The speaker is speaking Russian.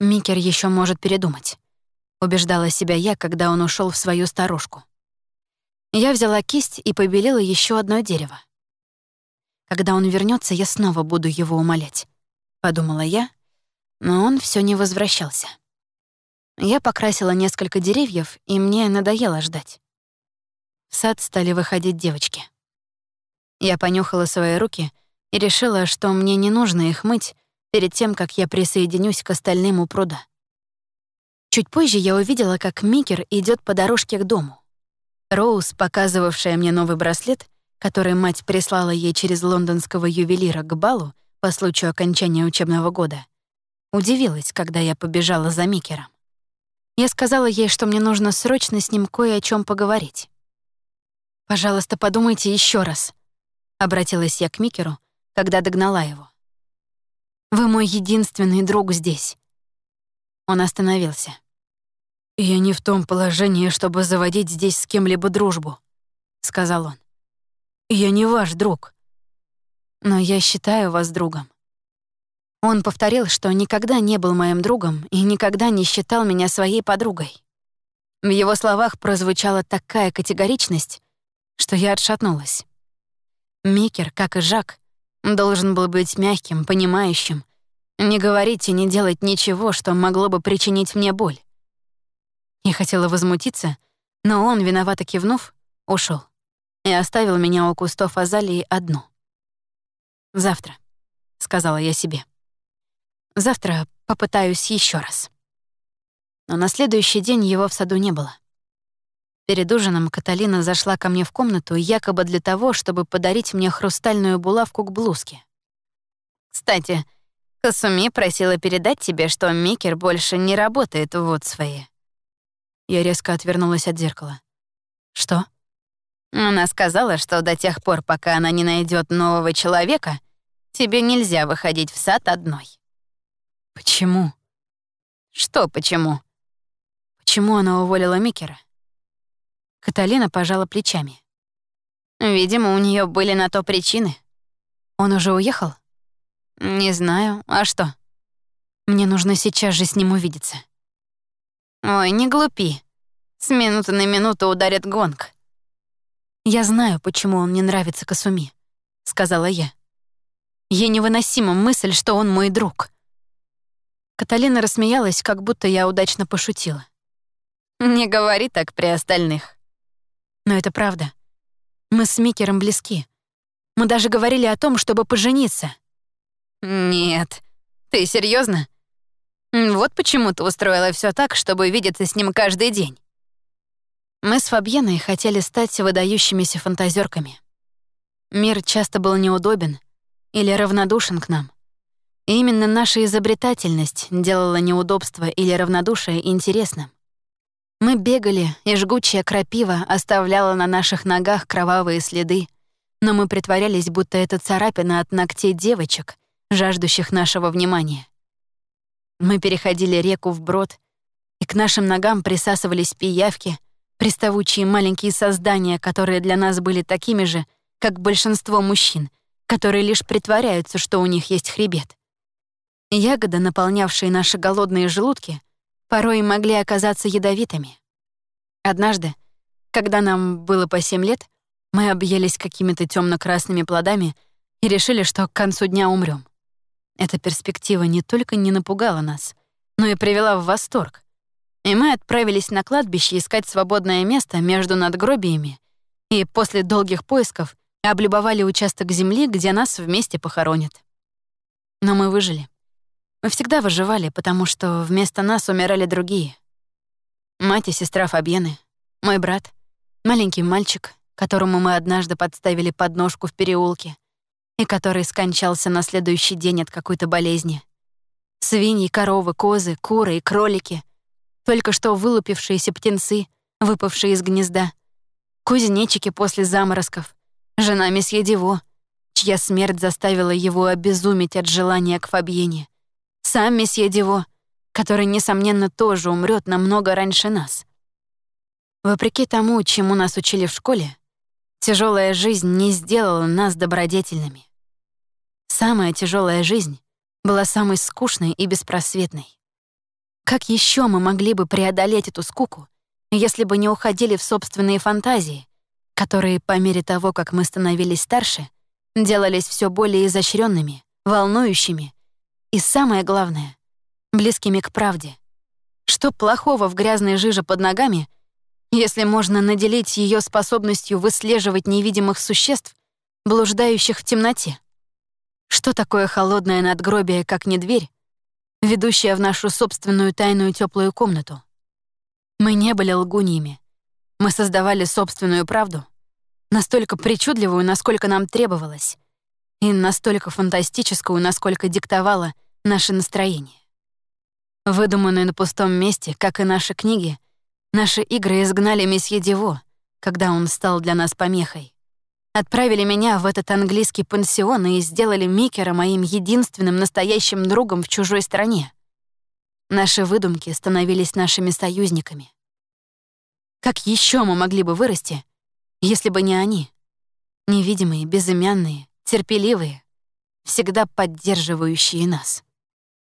Микер еще может передумать. Убеждала себя я, когда он ушел в свою сторожку. Я взяла кисть и побелила еще одно дерево. Когда он вернется, я снова буду его умолять, подумала я, но он все не возвращался. Я покрасила несколько деревьев, и мне надоело ждать. В сад стали выходить девочки. Я понюхала свои руки и решила, что мне не нужно их мыть перед тем, как я присоединюсь к остальным у пруда. Чуть позже я увидела, как Микер идет по дорожке к дому. Роуз, показывавшая мне новый браслет, который мать прислала ей через лондонского ювелира к балу по случаю окончания учебного года, удивилась, когда я побежала за Микером. Я сказала ей, что мне нужно срочно с ним кое о чем поговорить. «Пожалуйста, подумайте еще раз», — обратилась я к Микеру, когда догнала его. «Вы мой единственный друг здесь». Он остановился. «Я не в том положении, чтобы заводить здесь с кем-либо дружбу», — сказал он. «Я не ваш друг. Но я считаю вас другом». Он повторил, что никогда не был моим другом и никогда не считал меня своей подругой. В его словах прозвучала такая категоричность, что я отшатнулась. Микер, как и Жак, должен был быть мягким, понимающим, не говорить и не делать ничего, что могло бы причинить мне боль. Я хотела возмутиться, но он, виновато кивнув, ушел и оставил меня у кустов азалии одну. «Завтра», — сказала я себе. «Завтра попытаюсь еще раз». Но на следующий день его в саду не было. Перед ужином Каталина зашла ко мне в комнату якобы для того, чтобы подарить мне хрустальную булавку к блузке. «Кстати, Касуми просила передать тебе, что Микер больше не работает в Вудсвее. Я резко отвернулась от зеркала. «Что?» Она сказала, что до тех пор, пока она не найдет нового человека, тебе нельзя выходить в сад одной. Почему? Что почему? Почему она уволила Микера? Каталина пожала плечами. Видимо, у нее были на то причины. Он уже уехал? Не знаю. А что? Мне нужно сейчас же с ним увидеться. Ой, не глупи. С минуты на минуту ударит гонг. Я знаю, почему он не нравится Касуми, сказала я. Ей невыносима мысль, что он мой друг. Каталина рассмеялась, как будто я удачно пошутила. Не говори так при остальных. Но это правда. Мы с Микером близки. Мы даже говорили о том, чтобы пожениться. Нет. Ты серьезно? Вот почему ты устроила все так, чтобы видеться с ним каждый день. Мы с Фабьеной хотели стать выдающимися фантазерками. Мир часто был неудобен или равнодушен к нам. И именно наша изобретательность делала неудобство или равнодушие интересным. Мы бегали, и жгучая крапива оставляла на наших ногах кровавые следы, но мы притворялись, будто это царапина от ногтей девочек, жаждущих нашего внимания. Мы переходили реку вброд, и к нашим ногам присасывались пиявки, приставучие маленькие создания, которые для нас были такими же, как большинство мужчин, которые лишь притворяются, что у них есть хребет. Ягоды, наполнявшие наши голодные желудки, порой могли оказаться ядовитыми. Однажды, когда нам было по семь лет, мы объелись какими-то темно красными плодами и решили, что к концу дня умрем. Эта перспектива не только не напугала нас, но и привела в восторг. И мы отправились на кладбище искать свободное место между надгробиями и после долгих поисков облюбовали участок земли, где нас вместе похоронят. Но мы выжили. Мы всегда выживали, потому что вместо нас умирали другие. Мать и сестра Фабьены, мой брат, маленький мальчик, которому мы однажды подставили подножку в переулке — и который скончался на следующий день от какой-то болезни. Свиньи, коровы, козы, куры и кролики, только что вылупившиеся птенцы, выпавшие из гнезда, кузнечики после заморозков, жена месье Диво, чья смерть заставила его обезуметь от желания к Фабьене, сам месье Диво, который, несомненно, тоже умрет намного раньше нас. Вопреки тому, чему нас учили в школе, тяжелая жизнь не сделала нас добродетельными. Самая тяжелая жизнь была самой скучной и беспросветной. Как еще мы могли бы преодолеть эту скуку, если бы не уходили в собственные фантазии, которые по мере того, как мы становились старше, делались все более изощренными, волнующими и, самое главное, близкими к правде. Что плохого в грязной жиже под ногами, если можно наделить ее способностью выслеживать невидимых существ, блуждающих в темноте? Что такое холодное надгробие, как не дверь, ведущая в нашу собственную тайную теплую комнату? Мы не были лгуньями. Мы создавали собственную правду, настолько причудливую, насколько нам требовалось, и настолько фантастическую, насколько диктовало наше настроение. Выдуманные на пустом месте, как и наши книги, наши игры изгнали месье Диво, когда он стал для нас помехой. Отправили меня в этот английский пансион и сделали Микера моим единственным настоящим другом в чужой стране. Наши выдумки становились нашими союзниками. Как еще мы могли бы вырасти, если бы не они? Невидимые, безымянные, терпеливые, всегда поддерживающие нас.